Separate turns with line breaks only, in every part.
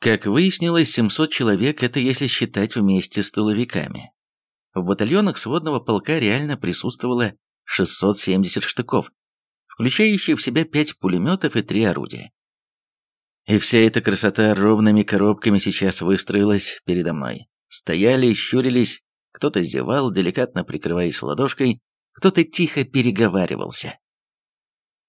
Как выяснилось, 700 человек – это если считать вместе с тыловиками. В батальонах сводного полка реально присутствовало 670 штыков, включающие в себя 5 пулеметов и 3 орудия. И вся эта красота ровными коробками сейчас выстроилась передо мной. Стояли, щурились, кто-то зевал, деликатно прикрываясь ладошкой, кто-то тихо переговаривался.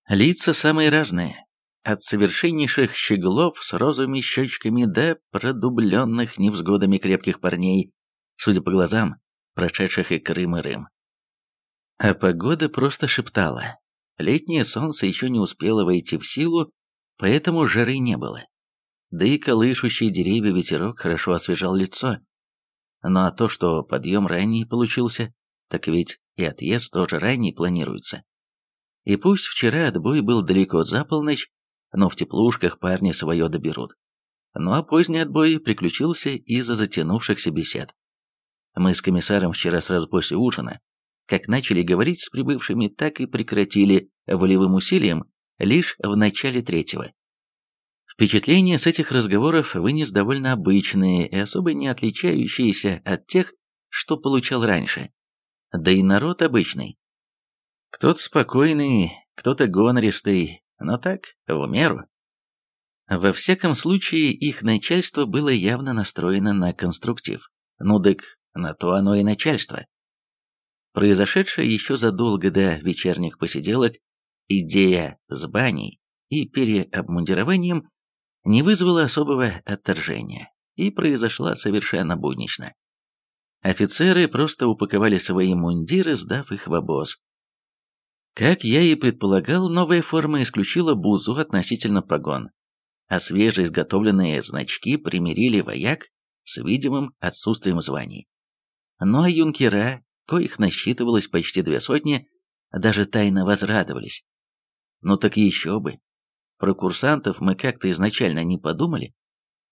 Лица самые разные, от совершеннейших щеглов с розовыми щечками до продубленных невзгодами крепких парней, судя по глазам, прошедших и Крым, и Рым. А погода просто шептала. Летнее солнце еще не успело войти в силу, поэтому жары не было. Да и колышущий деревья ветерок хорошо освежал лицо. Ну а то, что подъем ранний получился, так ведь и отъезд тоже ранний планируется. И пусть вчера отбой был далеко за полночь, но в теплушках парни свое доберут. Ну а поздний отбой приключился из-за затянувшихся бесед. Мы с комиссаром вчера сразу после ужина, как начали говорить с прибывшими, так и прекратили волевым усилием лишь в начале третьего. Впечатления с этих разговоров вынес довольно обычные и особо не отличающиеся от тех, что получал раньше. Да и народ обычный. Кто-то спокойный, кто-то гонористый, но так, в меру. Во всяком случае, их начальство было явно настроено на конструктив. Ну дык, на то оно и начальство. Произошедшее еще задолго до вечерних посиделок идея с баней и переобмундированием не вызвала особого отторжения и произошла совершенно буднично. Офицеры просто упаковали свои мундиры, сдав их в обоз. Как я и предполагал, новая форма исключила бузу относительно погон, а свежеизготовленные значки примирили вояк с видимым отсутствием званий. Ну а юнкера, коих насчитывалось почти две сотни, даже тайно возрадовались. Ну так еще бы. Про курсантов мы как-то изначально не подумали,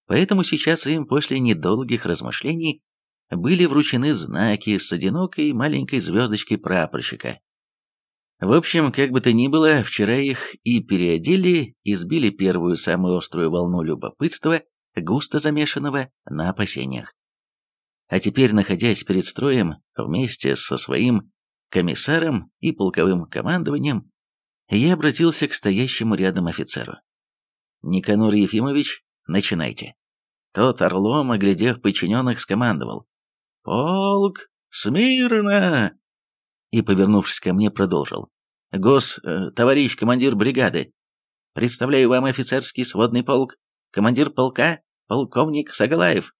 поэтому сейчас им после недолгих размышлений были вручены знаки с одинокой маленькой звездочкой прапорщика. В общем, как бы то ни было, вчера их и переодели, и сбили первую самую острую волну любопытства, густо замешанного на опасениях. А теперь, находясь перед строем вместе со своим комиссаром и полковым командованием, я обратился к стоящему рядом офицеру. «Никанор Ефимович, начинайте». Тот, орлом, оглядев подчиненных, скомандовал. «Полк, смирно!» И, повернувшись ко мне, продолжил. «Гос, э, товарищ командир бригады, представляю вам офицерский сводный полк, командир полка, полковник Сагалаев».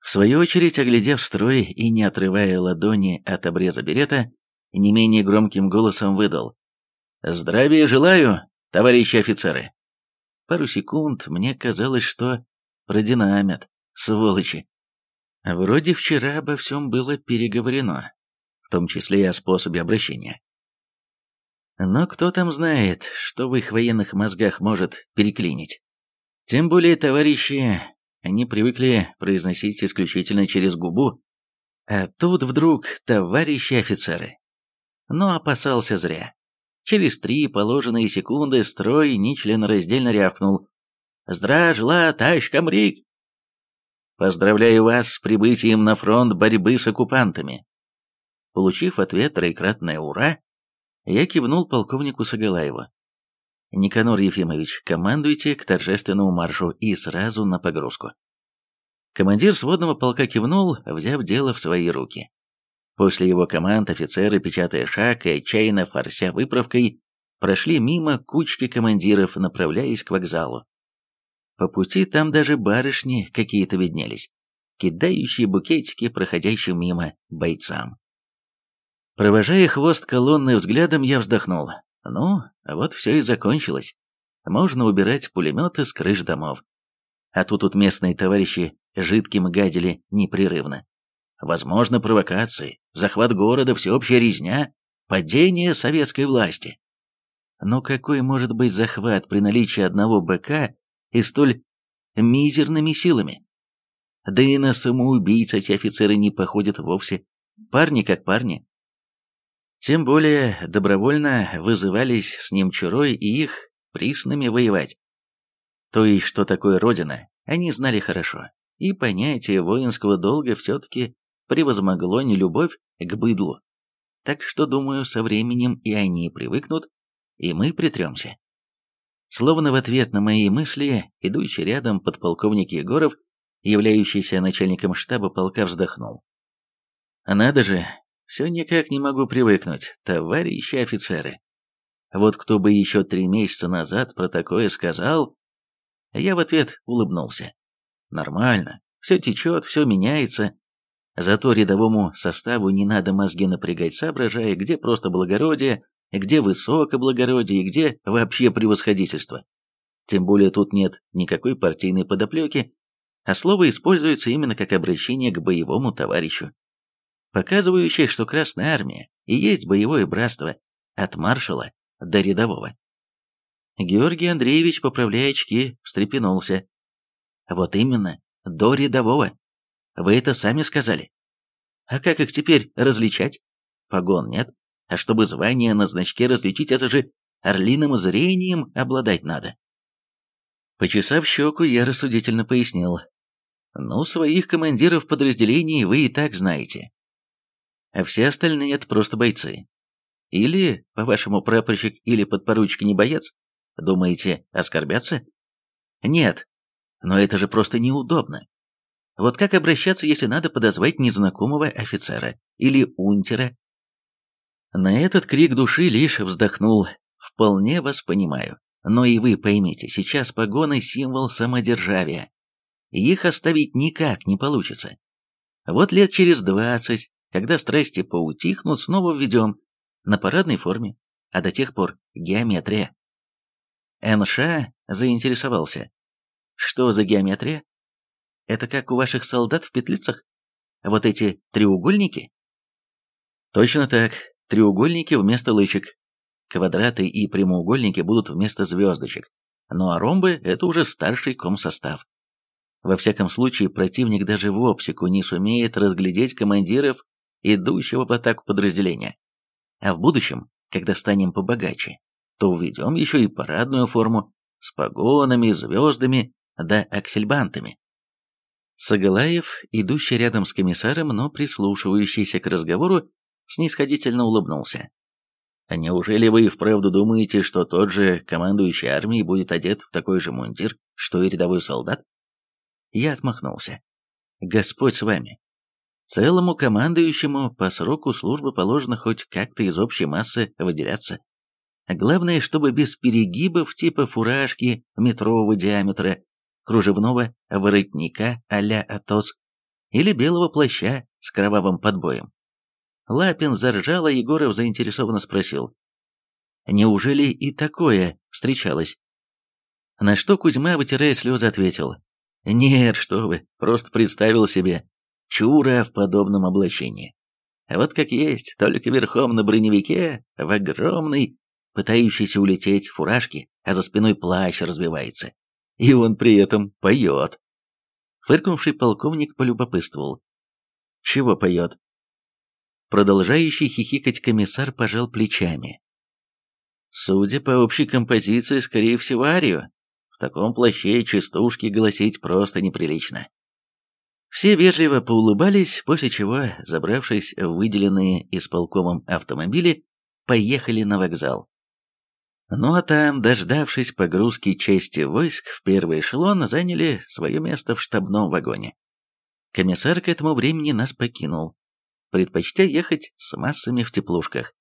В свою очередь, оглядев строй и не отрывая ладони от обреза берета, не менее громким голосом выдал. «Здравия желаю, товарищи офицеры!» Пару секунд мне казалось, что продинамят, сволочи. Вроде вчера обо всем было переговорено, том числе и о способе обращения. Но кто там знает, что в их военных мозгах может переклинить? Тем более, товарищи, они привыкли произносить исключительно через губу. А тут вдруг товарищи офицеры. Но опасался зря. Через три положенные секунды строй нечленораздельно рявкнул. «Здражла, товарищ комрик!» «Поздравляю вас с прибытием на фронт борьбы с оккупантами!» Получив ответ троекратное «Ура!», я кивнул полковнику Сагалаеву. «Никанор Ефимович, командуйте к торжественному маршу и сразу на погрузку». Командир сводного полка кивнул, взяв дело в свои руки. После его команд офицеры, печатая шаг и отчаянно форся выправкой, прошли мимо кучки командиров, направляясь к вокзалу. По пути там даже барышни какие-то виднелись, кидающие букетики проходящим мимо бойцам. Провожая хвост колонны взглядом, я вздохнул. Ну, вот все и закончилось. Можно убирать пулеметы с крыш домов. А тут тут местные товарищи жидким гадили непрерывно. Возможно, провокации, захват города, всеобщая резня, падение советской власти. Но какой может быть захват при наличии одного БК и столь мизерными силами? Да и на самоубийц эти офицеры не походят вовсе. Парни как парни. Тем более добровольно вызывались с ним Чурой и их приснами воевать. То есть, что такое Родина, они знали хорошо, и понятие воинского долга все-таки превозмогло не любовь к быдлу. Так что, думаю, со временем и они привыкнут, и мы притремся. Словно в ответ на мои мысли, идущий рядом подполковник Егоров, являющийся начальником штаба полка, вздохнул. «Надо же, все никак не могу привыкнуть, товарищи офицеры. Вот кто бы еще три месяца назад про такое сказал...» Я в ответ улыбнулся. «Нормально, все течет, все меняется. Зато рядовому составу не надо мозги напрягать, соображая, где просто благородие, где высокоблагородие и где вообще превосходительство. Тем более тут нет никакой партийной подоплеки, а слово используется именно как обращение к боевому товарищу, показывающее, что Красная Армия и есть боевое братство от маршала до рядового. Георгий Андреевич, поправляя очки, встрепенулся. Вот именно, до рядового. Вы это сами сказали. А как их теперь различать? Погон нет. А чтобы звание на значке различить, это же орлиным зрением обладать надо. Почесав щеку, я рассудительно пояснил. Ну, своих командиров подразделений вы и так знаете. А все остальные — это просто бойцы. Или, по-вашему, прапорщик или подпоручик не боец? Думаете, оскорбятся? Нет. Но это же просто неудобно. Вот как обращаться, если надо подозвать незнакомого офицера или унтера на этот крик души лишь вздохнул. Вполне вас понимаю. Но и вы поймите, сейчас погоны – символ самодержавия. Их оставить никак не получится. Вот лет через двадцать, когда страсти поутихнут, снова введем на парадной форме, а до тех пор геометрия. НШ заинтересовался. Что за геометрия? Это как у ваших солдат в петлицах? Вот эти треугольники? Точно так. Треугольники вместо лычек. Квадраты и прямоугольники будут вместо звездочек. Ну а ромбы – это уже старший комсостав. Во всяком случае, противник даже в оптику не сумеет разглядеть командиров, идущего в атаку подразделения. А в будущем, когда станем побогаче, то введем еще и парадную форму с погонами, звездами да аксельбантами. Сагалаев, идущий рядом с комиссаром, но прислушивающийся к разговору, снисходительно улыбнулся. «А неужели вы и вправду думаете, что тот же командующий армией будет одет в такой же мундир, что и рядовой солдат?» Я отмахнулся. «Господь с вами. Целому командующему по сроку службы положено хоть как-то из общей массы выделяться. Главное, чтобы без перегибов типа фуражки метрового диаметра, кружевного воротника а-ля Атос или белого плаща с кровавым подбоем. Лапин заржал, а Егоров заинтересованно спросил. «Неужели и такое встречалось?» На что Кузьма, вытирая слезы, ответил. «Нет, что вы, просто представил себе. Чура в подобном облачении. Вот как есть, только верхом на броневике, в огромной, пытающейся улететь фуражке, а за спиной плащ развивается. И он при этом поет». Фыркнувший полковник полюбопытствовал. «Чего поет?» Продолжающий хихикать комиссар пожал плечами. Судя по общей композиции, скорее всего, арию. В таком плаще частушки голосить просто неприлично. Все вежливо поулыбались, после чего, забравшись в выделенные исполкомом автомобили, поехали на вокзал. Ну а там, дождавшись погрузки части войск, в первый эшелон заняли свое место в штабном вагоне. Комиссар к этому времени нас покинул, предпочтя ехать с массами в теплушках.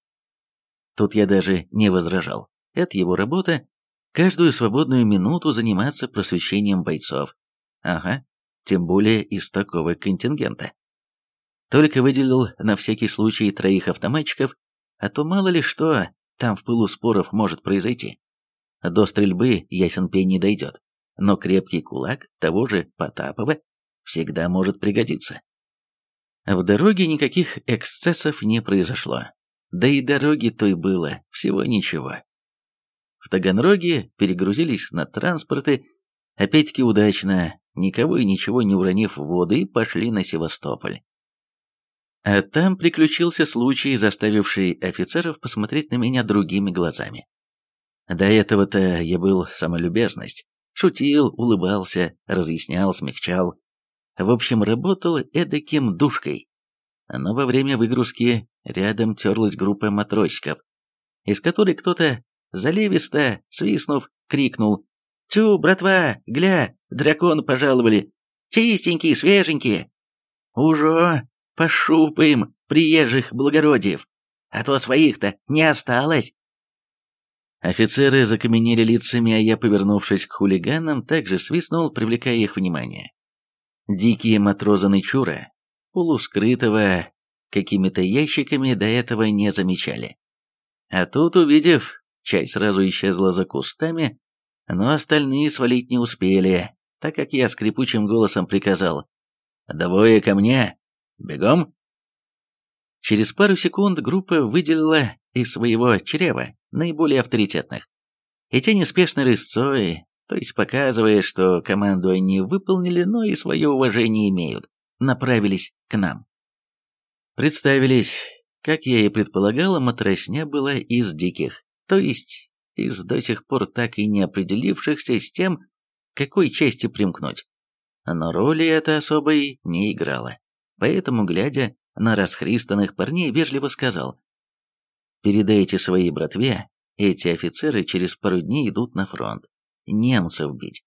Тут я даже не возражал. Это его работа, каждую свободную минуту заниматься просвещением бойцов. Ага, тем более из такого контингента. Только выделил на всякий случай троих автоматчиков, а то мало ли что там в пылу споров может произойти. До стрельбы ясен пень не дойдет, но крепкий кулак того же Потапова всегда может пригодиться. В дороге никаких эксцессов не произошло. Да и дороги той было всего ничего. В Таганроге перегрузились на транспорты, опять-таки удачно, никого и ничего не уронив в воду, и пошли на Севастополь. А там приключился случай, заставивший офицеров посмотреть на меня другими глазами. До этого-то я был самолюбезность, Шутил, улыбался, разъяснял, смягчал. В общем, работал эдаким душкой. Но во время выгрузки рядом терлась группа матросиков, из которой кто-то, заливисто, свистнув, крикнул «Тю, братва, гля, дракон пожаловали! Чистенькие, свеженькие! Уже пошупаем приезжих благородиев, а то своих-то не осталось!» Офицеры закаменели лицами, а я, повернувшись к хулиганам, также свистнул, привлекая их внимание. Дикие матрозы Нычура, полускрытого какими-то ящиками, до этого не замечали. А тут, увидев, часть сразу исчезла за кустами, но остальные свалить не успели, так как я скрипучим голосом приказал «Двое ко мне! Бегом!» Через пару секунд группа выделила из своего чрева наиболее авторитетных. И те неспешно рысцой, то есть показывая, что команду они выполнили, но и свое уважение имеют, направились к нам. Представились, как я и предполагала, матросня была из диких, то есть из до сих пор так и не определившихся с тем, какой части примкнуть. Но роли это особой не играла. Поэтому, глядя на расхристанных парней, вежливо сказал, «Передайте своей братве, эти офицеры через пару дней идут на фронт. Немцев бить.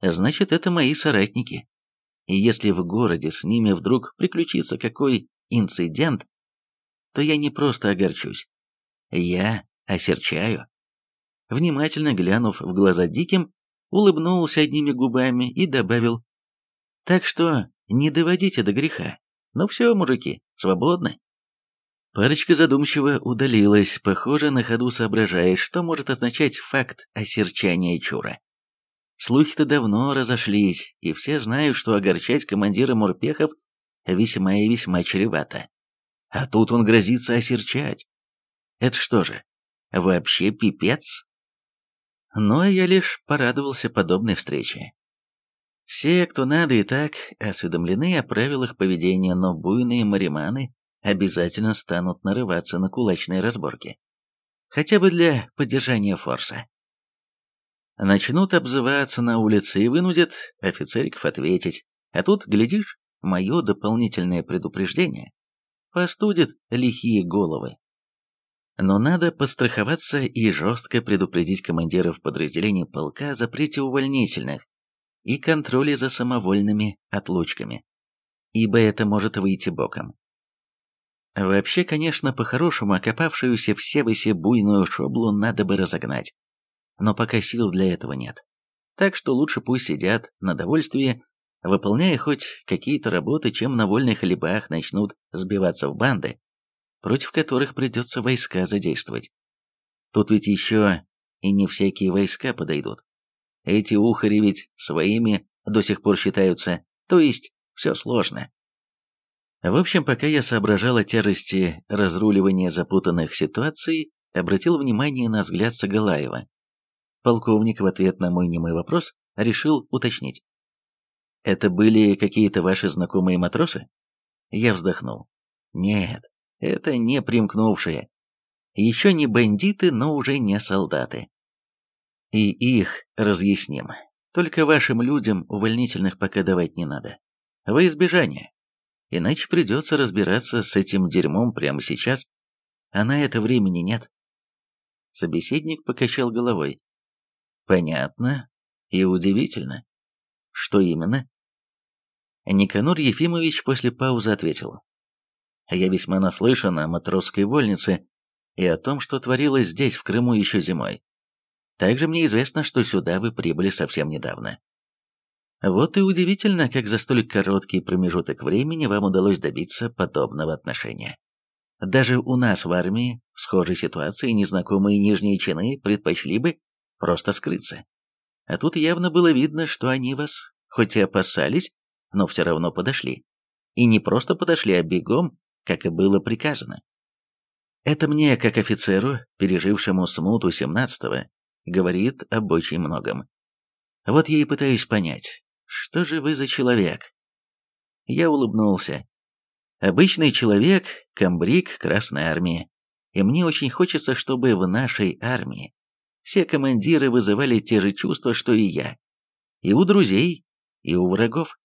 Значит, это мои соратники. И если в городе с ними вдруг приключится какой инцидент, то я не просто огорчусь. Я осерчаю. Внимательно глянув в глаза Диким, улыбнулся одними губами и добавил, «Так что не доводите до греха. Ну все, мужики, свободны». Парочка задумчиво удалилась, похоже, на ходу соображая, что может означать факт осерчания Чура. Слухи-то давно разошлись, и все знают, что огорчать командира морпехов весьма и весьма чревато. А тут он грозится осерчать. Это что же, вообще пипец? Но я лишь порадовался подобной встрече. Все, кто надо, и так осведомлены о правилах поведения, но буйные мариманы обязательно станут нарываться на кулачные разборки. Хотя бы для поддержания форса. Начнут обзываться на улице и вынудят офицериков ответить. А тут, глядишь, мое дополнительное предупреждение постудит лихие головы. Но надо постраховаться и жестко предупредить командиров подразделений полка о запрете увольнительных и контроле за самовольными отлучками, ибо это может выйти боком. Вообще, конечно, по-хорошему окопавшуюся в Севосе буйную шоблу надо бы разогнать. Но пока сил для этого нет. Так что лучше пусть сидят на довольствии, выполняя хоть какие-то работы, чем на вольных хлебах начнут сбиваться в банды, против которых придется войска задействовать. Тут ведь еще и не всякие войска подойдут. Эти ухари ведь своими до сих пор считаются, то есть все сложно. В общем, пока я соображал о тяжести разруливания запутанных ситуаций, обратил внимание на взгляд Сагалаева. Полковник в ответ на мой немой вопрос решил уточнить. «Это были какие-то ваши знакомые матросы?» Я вздохнул. «Нет, это не примкнувшие. Еще не бандиты, но уже не солдаты. И их разъясним. Только вашим людям увольнительных пока давать не надо. Во избежание иначе придется разбираться с этим дерьмом прямо сейчас, а на это времени нет. Собеседник покачал головой. Понятно и удивительно. Что именно? Никанор Ефимович после паузы ответил. Я весьма наслышан о матросской вольнице и о том, что творилось здесь, в Крыму, еще зимой. Также мне известно, что сюда вы прибыли совсем недавно. Вот и удивительно, как за столь короткий промежуток времени вам удалось добиться подобного отношения. Даже у нас в армии в схожей ситуации незнакомые нижние чины предпочли бы просто скрыться. А тут явно было видно, что они вас, хоть и опасались, но все равно подошли. И не просто подошли, а бегом, как и было приказано. Это мне, как офицеру, пережившему смуту 17-го, говорит об очень многом. Вот я и пытаюсь понять, что же вы за человек?» Я улыбнулся. «Обычный человек, комбриг Красной Армии. И мне очень хочется, чтобы в нашей армии все командиры вызывали те же чувства, что и я. и у друзей, и у врагов.